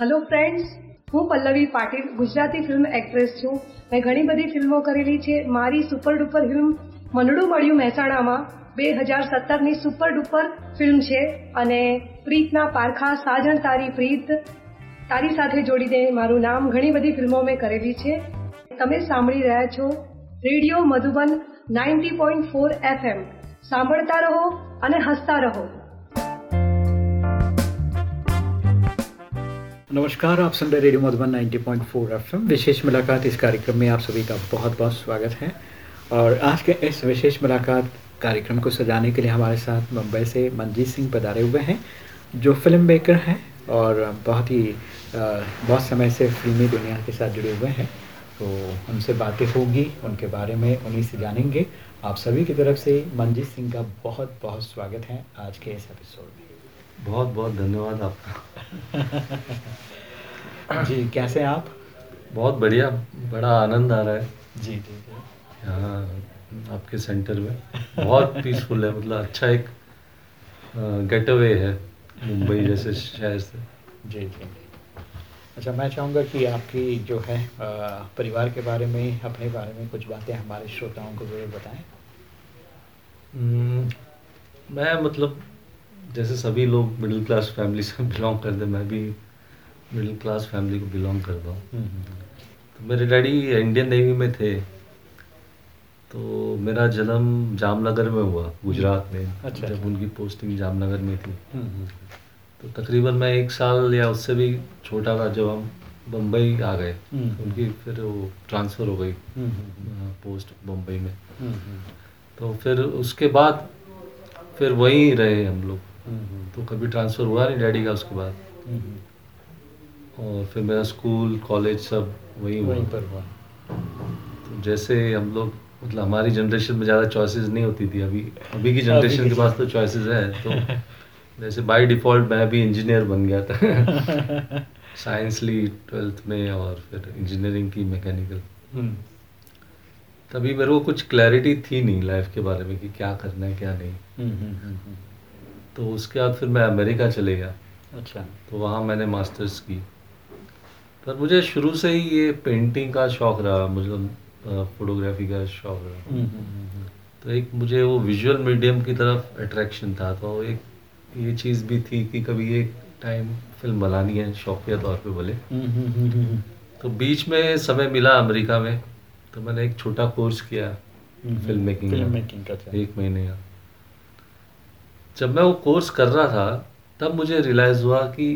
Hello friends હું Pallavi Patil, Gujarati film actress છું. મેં ઘણી બધી ફિલ્મો કરેલી છે. મારી સુપર ડુપર ફિલ્મ મનડું મળ્યું મહેસાણામાં. બે હજાર સત્તરની સુપર ડુપર ફિલ્મ છે અને પ્રીતના પારખા, સાજણ, તારી પ્રીત, તારી સાથે જોડી દે મારું નામ ઘણી બધી ફિલ્મો મેં કરેલી છે. તમે સાંભળી રહ્યા છો radio Madhuban ninety point four FM સાંભળતા રહો અને હસતા રહો. नमस्कार, आप सुन रहे रेडियो मधुबन 90.4 एफएम। विशेष मुलाकात इस कार्यक्रम में आप सभी का बहुत बहुत स्वागत है। और आज के इस विशेष मुलाकात कार्यक्रम को सजाने के लिए हमारे साथ मुंबई से मनजीत सिंह पधारे हुए हैं, जो फ़िल्म मेकर हैं और बहुत ही बहुत समय से फिल्मी दुनिया के साथ जुड़े हुए हैं। तो उनसे बातें होगी, उनके बारे में उन्हीं से जानेंगे। आप सभी की तरफ़ से मनजीत सिंह का बहुत बहुत स्वागत है आज के इस एपिसोड में। बहुत बहुत धन्यवाद आपका जी कैसे हैं आप? बहुत बढ़िया बड़ा आनंद आ रहा है। जी जी जी यहाँ आपके सेंटर में। बहुत पीसफुल है मतलब अच्छा एक गेट अवे है मुंबई जैसे शहर से। जी जी अच्छा मैं चाहूँगा कि आपकी जो है परिवार के बारे में अपने बारे में कुछ बातें हमारे श्रोताओं को ज़रूर बताएँ। मैं मतलब जैसे सभी लोग मिडिल क्लास फैमिली से बिलोंग करते मैं भी मिडिल क्लास फैमिली को बिलोंग करता हूँ। तो मेरे डैडी इंडियन नेवी में थे। तो मेरा जन्म जामनगर में हुआ गुजरात में अच्छा। जब उनकी पोस्टिंग जामनगर में थी। तो तकरीबन मैं एक साल या उससे भी छोटा था जब हम बम्बई आ गए। हम्म। उनकी फिर वो ट्रांसफ़र हो गई पोस्ट बम्बई में। तो फिर उसके बाद फिर वहीं रहे हम लोग। तो कभी ट्रांसफ़र हुआ नहीं डैडी का उसके बाद? और फिर मेरा स्कूल कॉलेज सब वहीं वहीं पर हुआ। तो जैसे हम लोग मतलब हमारी जनरेशन में ज़्यादा चॉइसेस नहीं होती थी। अभी अभी की जनरेशन के पास तो चॉइसेस हैं तो जैसे बाय डिफ़ॉल्ट मैं भी इंजीनियर बन गया था। साइंस ली ट्वेल्थ में और फिर इंजीनियरिंग की मैकेनिकल हम्म, तभी मेरे को कुछ क्लैरिटी थी नहीं लाइफ के बारे में कि क्या करना है क्या नहीं। तो उसके बाद फिर मैं अमेरिका चले गया। अच्छा। तो वहाँ मैंने मास्टर्स की। पर मुझे शुरू से ही ये पेंटिंग का शौक़ रहा मतलब फोटोग्राफी का शौक़ रहा। हम्म, हम्म, हम्म, तो एक मुझे वो विजुअल मीडियम की तरफ़ अट्रैक्शन था तो एक ये चीज़ भी थी कि कभी एक टाइम फ़िल्म बनानी है शौकिया तौर पे बोले तो बीच में समय मिला अमेरिका में तो मैंने एक छोटा कोर्स किया फ़िल्म मेकिंग फ़िल्म मेकिंग का एक महीने का। जब मैं वो कोर्स कर रहा था तब मुझे रियलाइज़ हुआ कि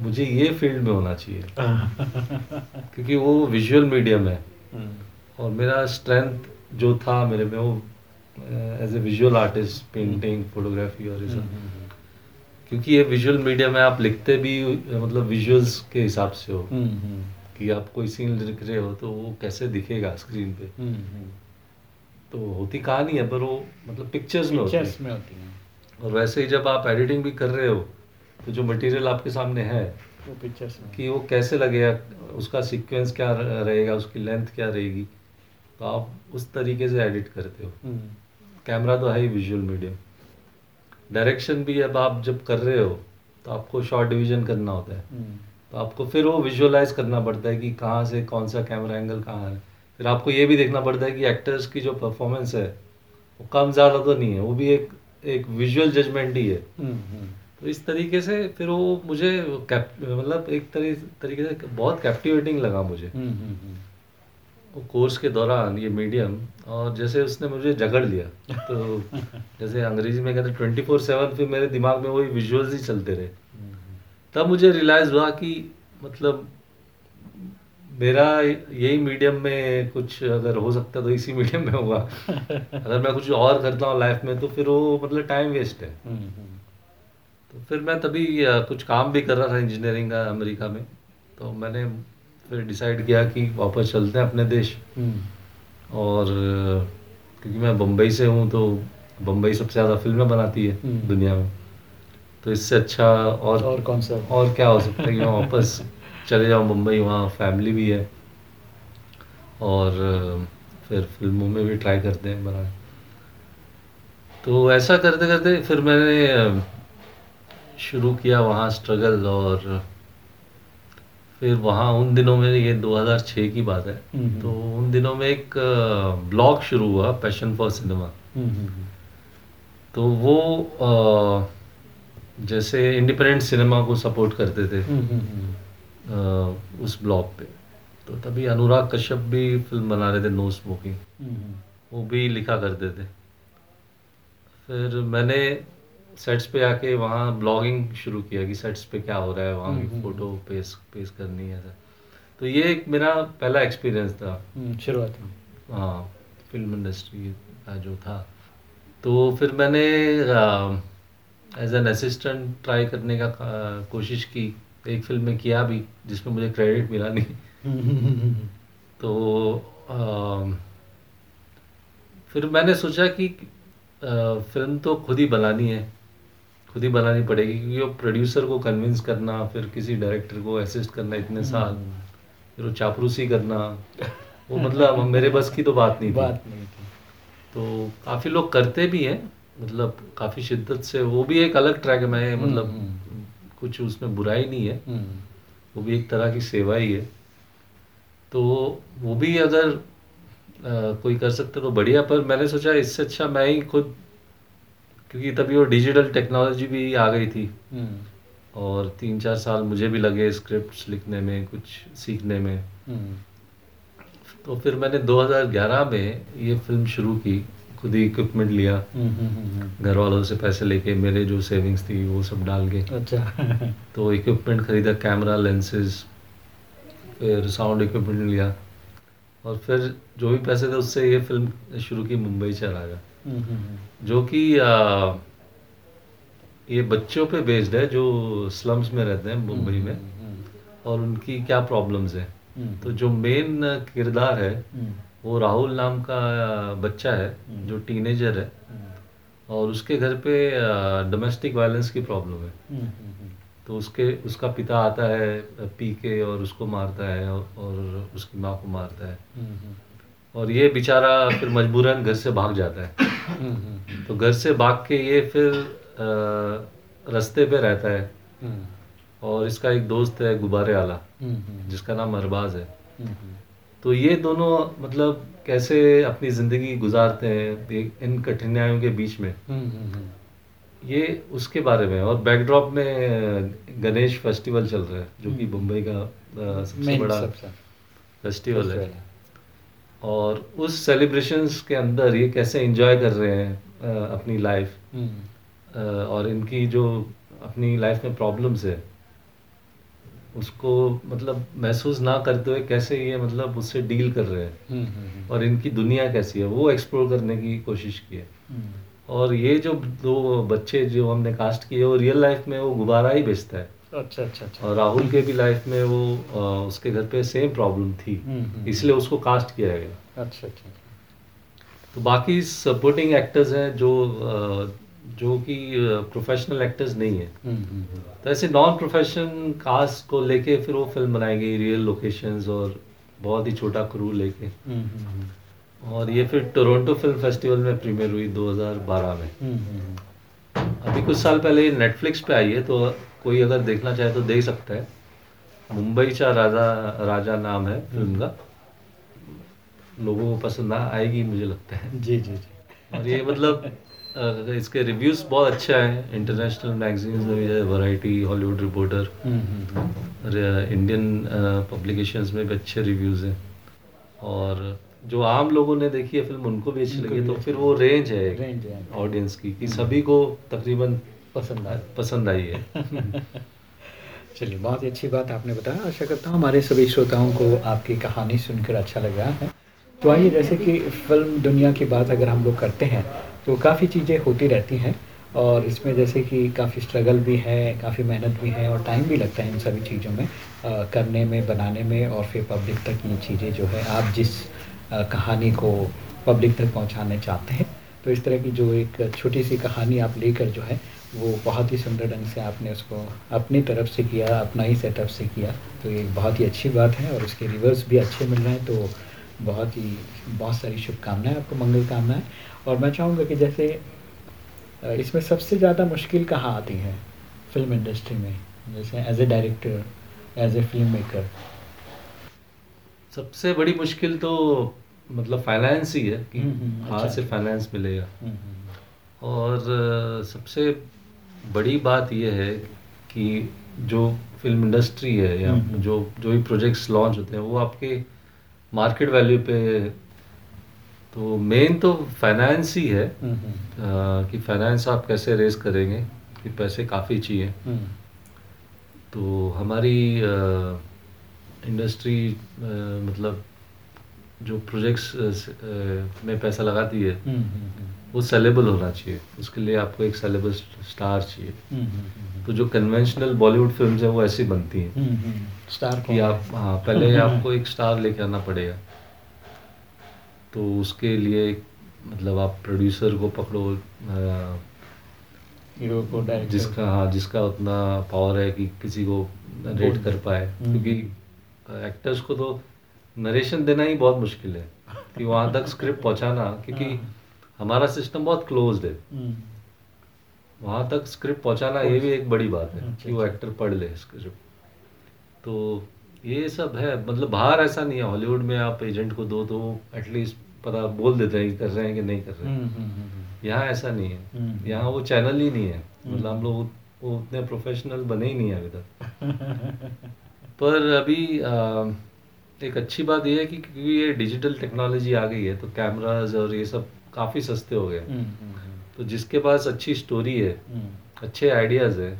मुझे ये फ़ील्ड में होना चाहिए। क्योंकि वो विजुअल मीडियम है। हम्म, और मेरा स्ट्रेंथ जो था मेरे में वो as a visual artist painting photography और ये हम्म, सब हम्म, क्योंकि ये विजुअल मीडियम है आप लिखते भी मतलब विजुअल्स के हिसाब से हो। हम्म, हम्म, कि आप कोई सीन लिख रहे हो तो वो कैसे दिखेगा स्क्रीन पे? हम्म, हम्म। तो होती कहानी है पर वो मतलब पिक्चर्स में होती है। और वैसे ही जब आप एडिटिंग भी कर रहे हो तो जो मटेरियल आपके सामने है वो पिक्चर्स कि वो कैसे लगेगा उसका सीक्वेंस क्या रहेगा उसकी लेंथ क्या रहेगी तो आप उस तरीके से एडिट करते हो। हम्म, कैमरा तो है ही विजुअल मीडियम डायरेक्शन भी अब आप जब कर रहे हो तो आपको शॉर्ट डिवीज़न करना होता है। हम्म, तो आपको फिर वो विजुअलाइज करना पड़ता है कि कहाँ से कौन सा कैमरा एंगल कहाँ है। फिर आपको ये भी देखना पड़ता है कि एक्टर्स की जो परफॉर्मेंस है वो कम ज़्यादा तो नहीं है वो भी एक एक विजुअल जजमेंट ही है। हम्म, हम्म, तो इस तरीके से फिर वो मुझे मतलब एक तरी, तरीके से बहुत कैप्टिवेटिंग लगा मुझे। हम्म, हम्म। वो कोर्स के दौरान ये मीडियम और जैसे उसने मुझे जकड़ लिया तो जैसे अंग्रेज़ी में कहते ट्वेंटी फोर सेवन फिर मेरे दिमाग में वही विजुअल्स ही चलते रहे। तब मुझे रियलाइज़ हुआ कि मतलब मेरा यही मीडियम में कुछ अगर हो सकता है तो इसी मीडियम में होगा। अगर मैं कुछ और करता हूँ लाइफ में तो फिर वो मतलब टाइम वेस्ट है। हम्म, हम्म, तो फिर मैं तभी कुछ काम भी कर रहा था इंजीनियरिंग का अमेरिका में। तो मैंने फिर डिसाइड किया कि वापस चलते हैं अपने देश। हम्म, और क्योंकि मैं बम्बई से हूँ तो बम्बई सबसे ज़्यादा फ़िल्में बनाती है। दुनिया में। तो इससे अच्छा और और कौन सा? और क्या हो सकता है कि मैं वापस चले जाऊँ मुंबई वहाँ फैमिली भी है। और फिर फ़िल्मों में भी ट्राई करते हैं बना। तो ऐसा करते करते फिर मैंने शुरू किया वहाँ स्ट्रगल और फिर वहाँ उन दिनों में ये 2006 की बात है। हम्म। तो उन दिनों में एक ब्लॉग शुरू हुआ पैशन फॉर सिनेमा हम्म, हम्म, तो वो अ, जैसे इंडिपेंडेंट सिनेमा को सपोर्ट करते थे। उस ब्लॉग पे। तो तभी अनुराग कश्यप भी फ़िल्म बना रहे थे नो स्मोकिंग। हम्म, वो भी लिखा करते थे। फिर मैंने सेट्स पे आके वहाँ ब्लॉगिंग शुरू किया कि सेट्स पे क्या हो रहा है वहाँ की फ़ोटो पेश पेश करनी है ऐसा। तो ये एक मेरा पहला एक्सपीरियंस था। हम्म, शुरुआत में। हाँ फ़िल्म इंडस्ट्री का जो था। तो फिर मैंने एज एन असिस्टेंट ट्राई करने का कोशिश की। एक फ़िल्म में किया भी जिसमें मुझे क्रेडिट मिला नहीं। हम्म, हम्म, हम्म, हम्म, तो आ, फिर मैंने सोचा कि आ, फ़िल्म तो खुद ही बनानी है। खुद ही बनानी पड़ेगी क्योंकि वो प्रोड्यूसर को कन्विंस करना फिर किसी डायरेक्टर को असिस्ट करना इतने साल हम्म, फिर वो चापरूसी करना वो मतलब मेरे बस की तो बात नहीं थी। बात नहीं थी। तो काफ़ी लोग करते भी हैं मतलब काफ़ी शिद्दत से वो भी एक अलग ट्रैक है मैं मतलब हम्म, कुछ उसमें बुराई नहीं है। हम्म, वो भी एक तरह की सेवा ही है। तो वो भी अगर अ, कोई कर सकता तो बढ़िया पर मैंने सोचा इससे अच्छा मैं ही खुद क्योंकि तभी वो डिजिटल टेक्नोलॉजी भी आ गई थी। हम्म, और तीन चार साल मुझे भी लगे स्क्रिप्ट्स लिखने में कुछ सीखने में। हम्म, तो फिर मैंने 2011 में ये फ़िल्म शुरू की। खुद ही इक्विपमेंट लिया। हम्म, हम्म, हम्म, घर वालों से पैसे लेके मेरे जो सेविंग्स थी वो सब डाल के। अच्छा। तो इक्विपमेंट खरीदा कैमरा लेंसेज फिर साउंड इक्विपमेंट लिया। और फिर जो भी पैसे थे उससे ये फ़िल्म शुरू की मुंबई हम्म, हम्म, जो कि ये बच्चों पे बेस्ड है जो स्लम्स में रहते हैं मुंबई में। और उनकी क्या प्रॉब्लम्स हैं? तो जो मेन किरदार है वो राहुल नाम का बच्चा है हम्म। जो टीनेजर है। हम्म, और उसके घर पे डोमेस्टिक वायलेंस की प्रॉब्लम है। हम्म, तो उसके उसका पिता आता है पी के और उसको मारता है और, और उसकी माँ को मारता है। और ये बेचारा फिर मजबूरन घर से भाग जाता है। तो घर से भाग के ये फिर रास्ते पे रहता है। और इसका एक दोस्त है गुब्बारे वाला हम्म, जिसका नाम अरबाज है। तो ये दोनों मतलब कैसे अपनी ज़िंदगी गुजारते हैं इन कठिनाइयों के बीच में? हम्म, हम्म, ये उसके बारे में और बैकड्रॉप में गणेश फेस्टिवल चल रहा है जो कि हम्म। मुंबई का सबसे बड़ा फेस्टिवल है। और उस सेलिब्रेशंस के अंदर ये कैसे एंजॉय कर रहे हैं अपनी लाइफ हम्म, और इनकी जो अपनी लाइफ में प्रॉब्लम्स है उसको मतलब महसूस ना करते हुए कैसे ये मतलब उससे डील कर रहे हैं? हम्म, हम्म, और इनकी दुनिया कैसी है? वो एक्सप्लोर करने की कोशिश की है। हम्म, और ये जो दो बच्चे जो हमने कास्ट किए वो रियल लाइफ में वो गुब्बारा ही बेचता है। अच्छा अच्छा अच्छा। और राहुल के भी लाइफ में वो अ, उसके घर पे सेम प्रॉब्लम थी। हम्म, हम्म, इसलिए उसको कास्ट किया गया। अच्छा अच्छा तो बाकी सपोर्टिंग एक्टर्स हैं जो अ, जो कि प्रोफेशनल एक्टर्स नहीं है। हम्म, हम्म, हम्म, तो ऐसे नॉन प्रोफेशन कास्ट को लेके फिर वो फ़िल्म बनाएँगे रियल लोकेशंस और बहुत ही छोटा क्रू लेके। और ये फिर टोरंटो फ़िल्म फेस्टिवल में प्रीमियर हुई 2012 में। अभी कुछ साल पहले नेटफ्लिक्स पे आई है तो कोई अगर देखना चाहे तो देख सकता है। मुंबई चा राजा राजा नाम है फ़िल्म का। लोगों को पसंद आएगी मुझे लगता है। जी जी जी। और ये मतलब इसके रिव्यूज़ बहुत अच्छा है. इंटरनेशनल मैगजीन्स में भी है वैरायटी हॉलीवुड रिपोर्टर हम्म, हम्म, हम्म, इंडियन पब्लिकेशंस में भी अच्छे रिव्यूज़ हैं. और जो आम लोगों ने देखी है फ़िल्म उनको भी अच्छी लगी तो फिर वो रेंज है ऑडियंस की कि सभी को तकरीबन पसंद आया पसंद आई है। चलिए बहुत ही अच्छी बात आपने बताया। आशा करता हूँ हमारे सभी श्रोताओं को आपकी कहानी सुनकर अच्छा लग रहा है। तो आइए जैसे कि फ़िल्म दुनिया की बात अगर हम लोग करते हैं तो काफ़ी चीज़ें होती रहती हैं और इसमें जैसे कि काफ़ी स्ट्रगल भी है काफ़ी मेहनत भी है और टाइम भी लगता है इन सभी चीज़ों में अ, करने में बनाने में और फिर पब्लिक तक ये चीज़ें जो है आप जिस अ, कहानी को पब्लिक तक पहुँचाने चाहते हैं तो इस तरह की जो एक छोटी सी कहानी आप लेकर जो है वो बहुत ही सुंदर ढंग से आपने उसको अपनी तरफ़ से किया अपना ही सेटअप से किया तो ये बहुत ही अच्छी बात है और उसके रिवर्स भी अच्छे मिल रहे हैं तो बहुत ही बहुत सारी शुभकामनाएँ आपको मंगल कामनाएँ। और मैं चाहूँगा कि जैसे इसमें सबसे ज़्यादा मुश्किल कहाँ आती है फ़िल्म इंडस्ट्री में? जैसे as a director as a film maker सबसे बड़ी मुश्किल तो मतलब फाइनेंस ही है कि हम्म, हम्म, कहाँ अच्छा। से फाइनेंस मिलेगा। और सबसे बड़ी बात यह है कि जो फ़िल्म इंडस्ट्री है या हम्म। जो जो भी प्रोजेक्ट्स लॉन्च होते हैं वो आपके मार्केट वैल्यू पे तो मेन तो फाइनेंस ही है आ, कि फाइनेंस आप कैसे रेस करेंगे कि पैसे काफ़ी चाहिए। तो हमारी आ, इंडस्ट्री आ, मतलब जो प्रोजेक्ट्स में पैसा लगाती है वो सेलेबल होना चाहिए। उसके लिए आपको एक सेलेबल स्टार चाहिए। तो जो कन्वेंशनल बॉलीवुड फ़िल्म हैं वो ऐसी बनती हैं। स्टार कि आप हाँ पहले आपको एक स्टार लेके आना पड़ेगा। तो उसके लिए मतलब आप प्रोड्यूसर को पकड़ो हीरो को जिसका हाँ जिसका उतना पावर है कि किसी को रेट कर पाए। हम्म। क्योंकि एक्टर्स को तो नरेशन देना ही बहुत मुश्किल है। कि वहाँ तक स्क्रिप्ट पहुँचाना क्योंकि हाँ। हमारा सिस्टम बहुत क्लोज है। हम्म, वहाँ तक स्क्रिप्ट पहुँचाना ये भी एक बड़ी बात है अच्छा, कि वो अच्छा। एक्टर पढ़ ले स्क्रिप्ट तो ये सब है मतलब बाहर ऐसा नहीं है हॉलीवुड में आप एजेंट को दो तो एटलीस्ट पता बोल देते हैं कि कर रहे हैं कि नहीं कर रहे हैं। हम्म, हम्म, यहाँ ऐसा नहीं है। यहाँ वो चैनल ही नहीं है। मतलब। हम लोग वो उतने प्रोफेशनल बने ही नहीं है अभी तक। पर अभी आ, एक अच्छी बात ये है कि क्योंकि ये डिजिटल टेक्नोलॉजी आ गई है तो कैमराज और ये सब काफ़ी सस्ते हो गए। हैं। हम्म, हम्म, तो जिसके पास अच्छी स्टोरी है हम्म, अच्छे आइडियाज़ है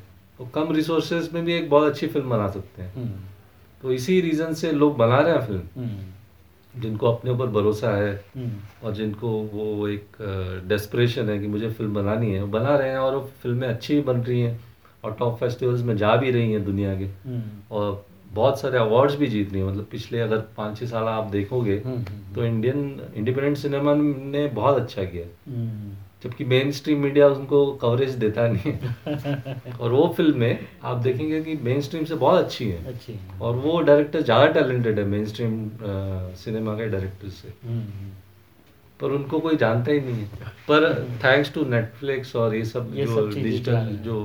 वो कम रिसोर्सेज में भी एक बहुत अच्छी फ़िल्म बना सकते हैं। हम्म, तो इसी रीज़न से लोग बना रहे हैं फ़िल्म हम्म, जिनको अपने ऊपर भरोसा है हम्म, और जिनको वो एक डेस्परेशन है कि मुझे फ़िल्म बनानी है बना रहे हैं और वो फ़िल्में अच्छी बन रही हैं और टॉप फेस्टिवल्स में जा भी रही हैं दुनिया के। हम्म, और बहुत सारे अवार्ड्स भी जीत हैं। मतलब पिछले अगर पाँच छः साल आप देखोगे हम्म, तो इंडियन इंडिपेंडेंट सिनेमा ने बहुत अच्छा किया। हम्म, जबकि मेन स्ट्रीम मीडिया उनको कवरेज देता नहीं है। और वो फ़िल्में आप देखेंगे कि मेन स्ट्रीम से बहुत अच्छी हैं। अच्छी है। और वो डायरेक्टर ज़्यादा टैलेंटेड है मेन स्ट्रीम सिनेमा के डायरेक्टर से। हम्म, हम्म, पर उनको कोई जानता ही नहीं है। पर थैंक्स टू नेटफ्लिक्स और ये सब ये जो डिजिटल जो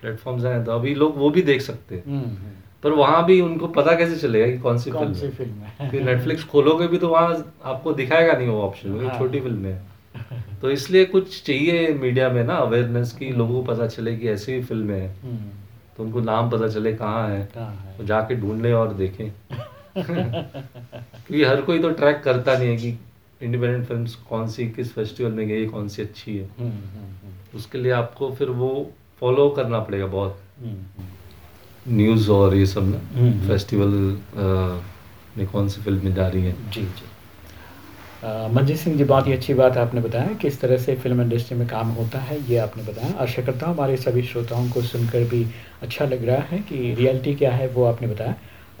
प्लेटफॉर्म्स हैं तो अभी लोग वो भी देख सकते हैं। हम्म, हम्म। पर वहाँ भी उनको पता कैसे चलेगा कि कौन सी कौन फ़िल्म सी फ़िल्म है? फिर नेटफ्लिक्स खोलोगे भी तो वहाँ आपको दिखाएगा नहीं वो ऑप्शन वो हाँ। छोटी फ़िल्म है। तो इसलिए कुछ चाहिए मीडिया में ना अवेयरनेस की लोगों को पता चले कि ऐसी भी फ़िल्म है। हम्म, तो उनको नाम पता चले कहाँ है। है। तो जाके ढूंढ लें और देखें। क्योंकि हर कोई तो ट्रैक करता नहीं है कि इंडिपेंडेंट फ़िल्म कौन सी किस फेस्टिवल में गई कौन सी अच्छी है। हम्म, हम्म, उसके लिए आपको फिर वो फॉलो करना पड़ेगा बहुत। हम्म, हम्म, न्यूज़ और ये सब ना हम्म। फेस्टिवल में कौन सी फ़िल्में जा रही हैं? जी जी। मंजीत सिंह जी बहुत ही अच्छी बात है आपने बताया किस तरह से फ़िल्म इंडस्ट्री में काम होता है ये आपने बताया। आशा करता हूँ हमारे सभी श्रोताओं को सुनकर भी अच्छा लग रहा है कि रियलिटी क्या है वो आपने बताया।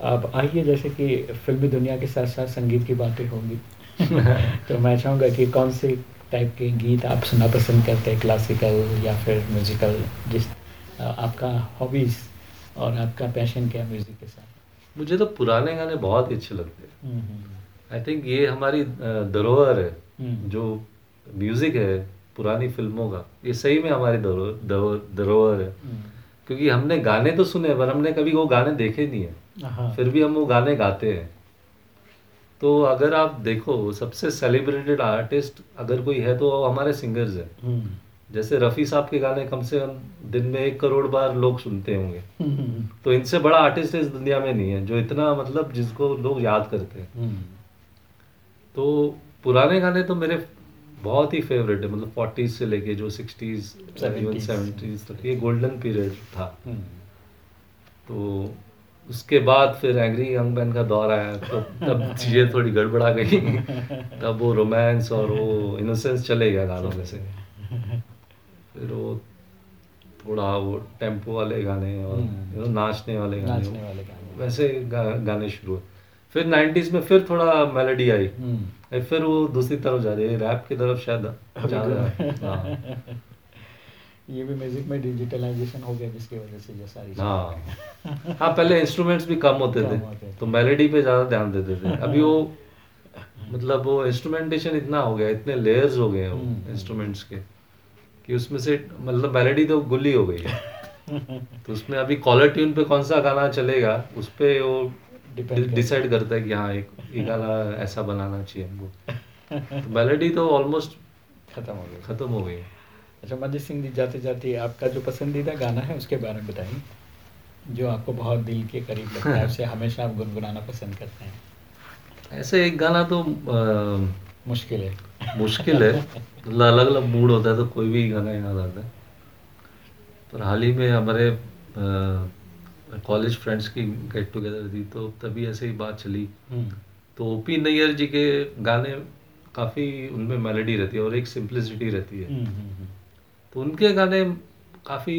अब आइए जैसे कि फिल्मी दुनिया के साथ साथ संगीत की बातें होंगी। तो मैं चाहूँगा कि कौन से टाइप के गीत आप सुनना पसंद करते हैं क्लासिकल या फिर म्यूजिकल जिस आपका हॉबीज़ और आपका पैशन क्या म्यूज़िक के साथ? मुझे तो पुराने गाने बहुत ही अच्छे लगते हैं। हम्म, हम्म, आई थिंक ये हमारी धरोहर है हम्म। जो म्यूज़िक है पुरानी फ़िल्मों का। ये सही में हमारी धरो- धरो- धरोहर है। हम्म, क्योंकि हमने गाने तो सुने पर हमने कभी वो गाने देखे नहीं है। हाँ। फिर भी हम वो गाने गाते हैं। तो अगर आप देखो सबसे सेलिब्रेटेड आर्टिस्ट अगर कोई है तो वो हमारे सिंगर्स हैं। हम्म, जैसे रफ़ी साहब के गाने कम से कम दिन में एक करोड़ बार लोग सुनते होंगे। हम्म, तो इनसे बड़ा आर्टिस्ट इस दुनिया में नहीं है जो इतना मतलब जिसको लोग याद करते हैं। हम्म, तो पुराने गाने तो मेरे बहुत ही फेवरेट है मतलब फोर्टीज से लेके जो सिक्सटीज इवन सेवेंटीज तक ये गोल्डन पीरियड था। हम्म, तो उसके बाद फिर एंग्री यंग मैन का दौर आया तो तब चीज़ें थोड़ी गड़बड़ा गई। तब वो रोमांस और वो इनोसेंस चले गया गानों में से। फिर वो थोड़ा वो टेंपो वाले गाने और हम्म। you know, नाचने वाले नाचने गाने वाले गाने। वैसे गा, गाने शुरू हुए। फिर 90s में फिर थोड़ा मेलोडी आई। हम्म, फिर वो दूसरी तरफ़ जा रही है रैप की तरफ़ शायद तो- हाँ। ये भी म्यूज़िक में डिजिटलाइजेशन हो गया जिसकी वजह से ये सारी हाँ। हाँ पहले इंस्ट्रूमेंट्स भी कम होते कम थे होते तो मेलोडी पे ज़्यादा ध्यान देते थे। अभी वो मतलब वो इंस्ट्रूमेंटेशन इतना हो गया इतने लेयर्स हो गए हैं हम्म। इंस्ट्रूमेंट्स के। कि उसमें से मतलब मेलोडी तो गुल्ली हो गई। है तो उसमें अभी कॉलर ट्यून पे कौन सा गाना चलेगा उस पर वो डिसाइड करता है। कि हाँ एक ये गाना ऐसा बनाना चाहिए हमको। तो मेलोडी तो ऑलमोस्ट खत्म हो गया खत्म हो गई। अच्छा मंजीत सिंह जी जाते जाते आपका जो पसंदीदा गाना है उसके बारे में बताइए। जो आपको बहुत दिल के करीब लगता है उसे हमेशा आप गुनगुनाना पसंद करते हैं। ऐसे एक गाना तो अ, मुश्किल है। मुश्किल है। मतलब अलग अलग मूड होता है तो कोई भी गाना याद आता है। पर हाल ही में हमारे कॉलेज फ्रेंड्स की गेट टुगेदर थी तो तभी ऐसे ही बात चली। हम्म, तो ओपी नैयर जी के गाने काफ़ी उनमें मेलोडी रहती है और एक सिंप्लिसिटी रहती है। हम्म, हम्म, तो उनके गाने काफ़ी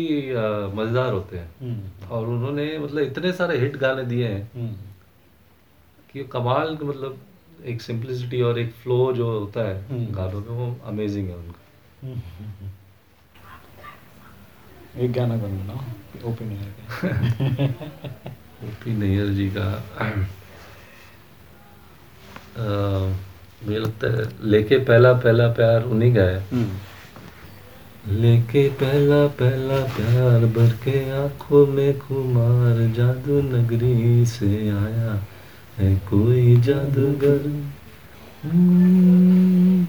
मज़ेदार होते हैं। और उन्होंने मतलब इतने सारे हिट गाने दिए हैं कि कमाल मतलब एक सिंप्लिसिटी और एक फ्लो जो होता है हम्म। गानों में वो अमेजिंग है उनका। हम्म। एक गाना गुनगुनाओ ओपिनियन का ओपी नैयर जी का। मुझे लगता है लेके पहला पहला प्यार उन्हीं का है। हम्म, लेके पहला पहला प्यार भर के आँखों में कुमार जादू नगरी से आया। है कोई जादूगर। हम्म।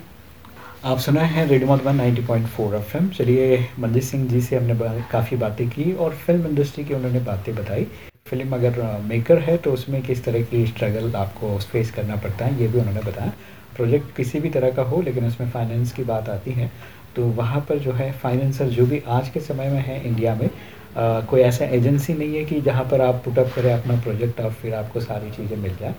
आप सुना है रेडियो मधुबन 90.4 एफएम। चलिए मंजीत सिंह जी से हमने काफ़ी बातें की और फ़िल्म इंडस्ट्री की उन्होंने बातें बताई। फ़िल्म अगर मेकर है तो उसमें किस तरह की स्ट्रगल आपको फेस करना पड़ता है, ये भी उन्होंने बताया। प्रोजेक्ट किसी भी तरह का हो, लेकिन उसमें फाइनेंस की बात आती है तो वहाँ पर जो है फाइनेंसर जो भी आज के समय में है इंडिया में अ, कोई ऐसा एजेंसी नहीं है कि जहाँ पर आप पुटअप करें अपना प्रोजेक्ट और फिर आपको सारी चीज़ें मिल जाए।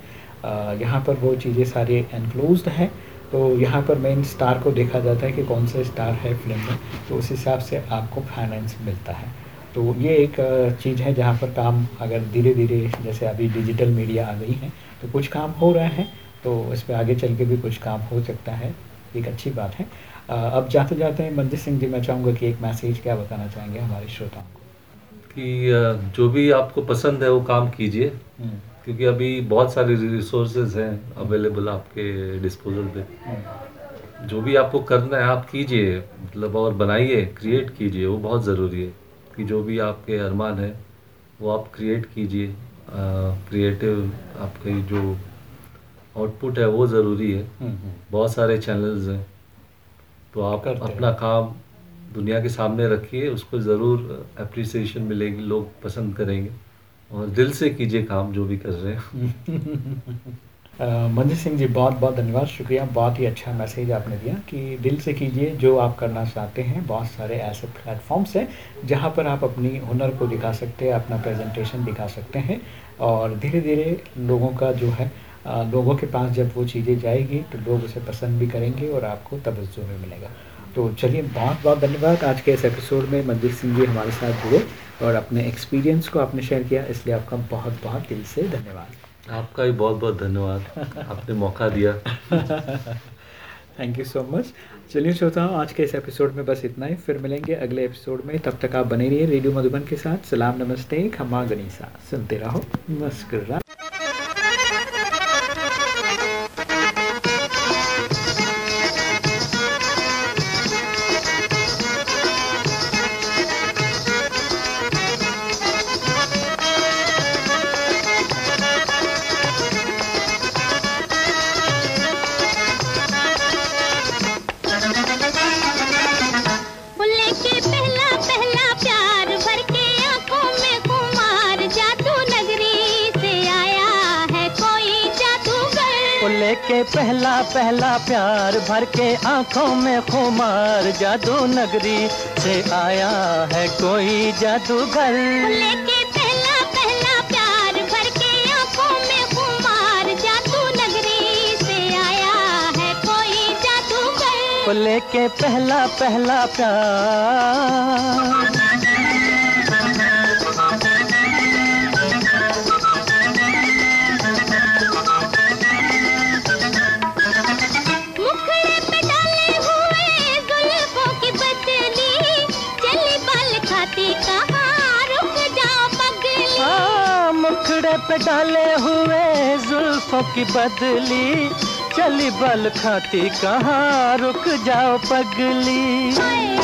यहाँ पर वो चीज़ें सारी एनक्लोज्ड हैं तो यहाँ पर मेन स्टार को देखा जाता है कि कौन सा स्टार है फ़िल्म में तो उस हिसाब से आपको फाइनेंस मिलता है। तो ये एक चीज़ है जहाँ पर काम अगर धीरे धीरे जैसे अभी डिजिटल मीडिया आ गई है तो कुछ काम हो रहे हैं तो इस पर आगे चल के भी कुछ काम हो सकता है। एक अच्छी बात है। अब जाते जाते मंजीत सिंह जी मैं चाहूँगा कि एक मैसेज क्या बताना चाहेंगे हमारे श्रोताओं को? कि जो भी आपको पसंद है वो काम कीजिए। हम्म, क्योंकि अभी बहुत सारे रिसोर्सेज हैं अवेलेबल आपके डिस्पोजल पे। हम्म, जो भी आपको करना है आप कीजिए मतलब और बनाइए क्रिएट कीजिए वो बहुत ज़रूरी है। कि जो भी आपके अरमान है वो आप क्रिएट कीजिए। क्रिएटिव आपकी जो आउटपुट है वो ज़रूरी है। बहुत सारे चैनल्स हैं। तो आप अपना काम दुनिया के सामने रखिए, उसको ज़रूर अप्रिसिएशन मिलेगी, लोग पसंद करेंगे। और दिल से कीजिए काम जो भी कर रहे हैं। मंजीत सिंह जी, बहुत बहुत धन्यवाद, शुक्रिया। बहुत ही अच्छा मैसेज आपने दिया कि दिल से कीजिए जो आप करना चाहते हैं। बहुत सारे ऐसे प्लेटफॉर्म्स हैं जहाँ पर आप अपनी हुनर को दिखा सकते हैं, अपना प्रेजेंटेशन दिखा सकते हैं। और धीरे धीरे लोगों का जो है लोगों के पास जब वो चीज़ें जाएगी तो लोग उसे पसंद भी करेंगे और आपको तवज्जो भी मिलेगा। तो चलिए बहुत बहुत धन्यवाद आज के इस एपिसोड में मंजीत सिंह जी हमारे साथ जुड़े और अपने एक्सपीरियंस को आपने शेयर किया इसलिए आपका बहुत बहुत दिल से धन्यवाद। आपका भी बहुत बहुत धन्यवाद। आपने मौका दिया। थैंक यू सो मच चलिए श्रोताओं आज के इस एपिसोड में बस इतना ही। फिर मिलेंगे अगले एपिसोड में। तब तक आप बने रहिए रेडियो मधुबन के साथ। सलाम नमस्ते खमा गनीसा। सुनते रहो। मस्कुरा पहला पहला प्यार भर के आँखों में खुमार जादू नगरी से आया है कोई जादूगर। बुल्ले के पहला पहला प्यार भर के आँखों में कुमार जादू नगरी से आया है कोई जादूगर। लेके पहला पहला प्यार। पे डाले हुए जुल्फों की बदली चली बल खाती कहाँ? रुक जाओ पगली।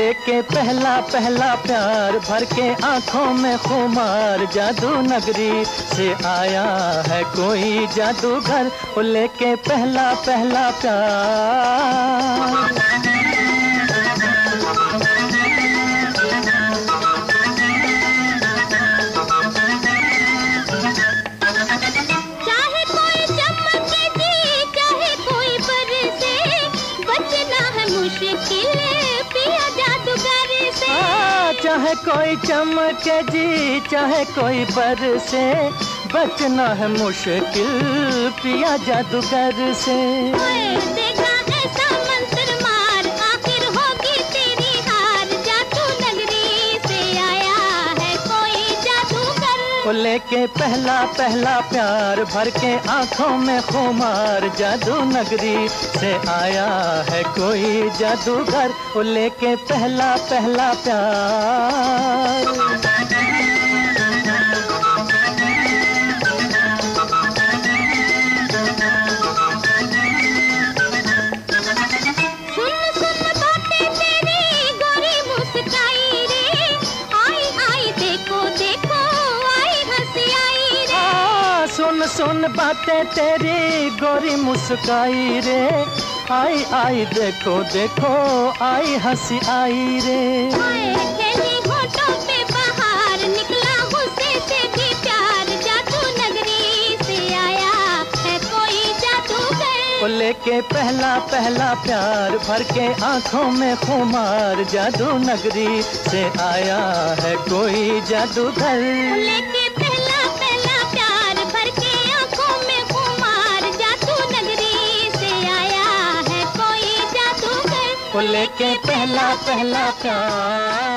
लेके पहला पहला प्यार भर के आँखों में खुमार जादू नगरी से आया है कोई जादूगर। लेके पहला पहला प्यार। चाहे कोई चमके जी चाहे कोई बरसे बचना है मुश्किल पिया जादूगर से। ओए देखा ऐसा मंत्र मार आखिर होगी तेरी हार। जादू नगरी से आया है कोई जादूगर। वो लेके पहला पहला प्यार भर के आँखों में खुमार। जादू नगरी से आया है कोई जादूगर। लेके पहला पहला प्यार। बातें तेरी गोरी मुस्काई रे। आई आई देखो देखो आई हँसी आई रे। ओए खेली होठों पे बाहर निकला गुस्से से भी प्यार। जादू नगरी से आया कोई जादूगर। वो लेके पहला पहला प्यार भर के आँखों में खुमार। जादू नगरी से आया है कोई जादूगर। लेके कोई लेके पहला पहला प्यार।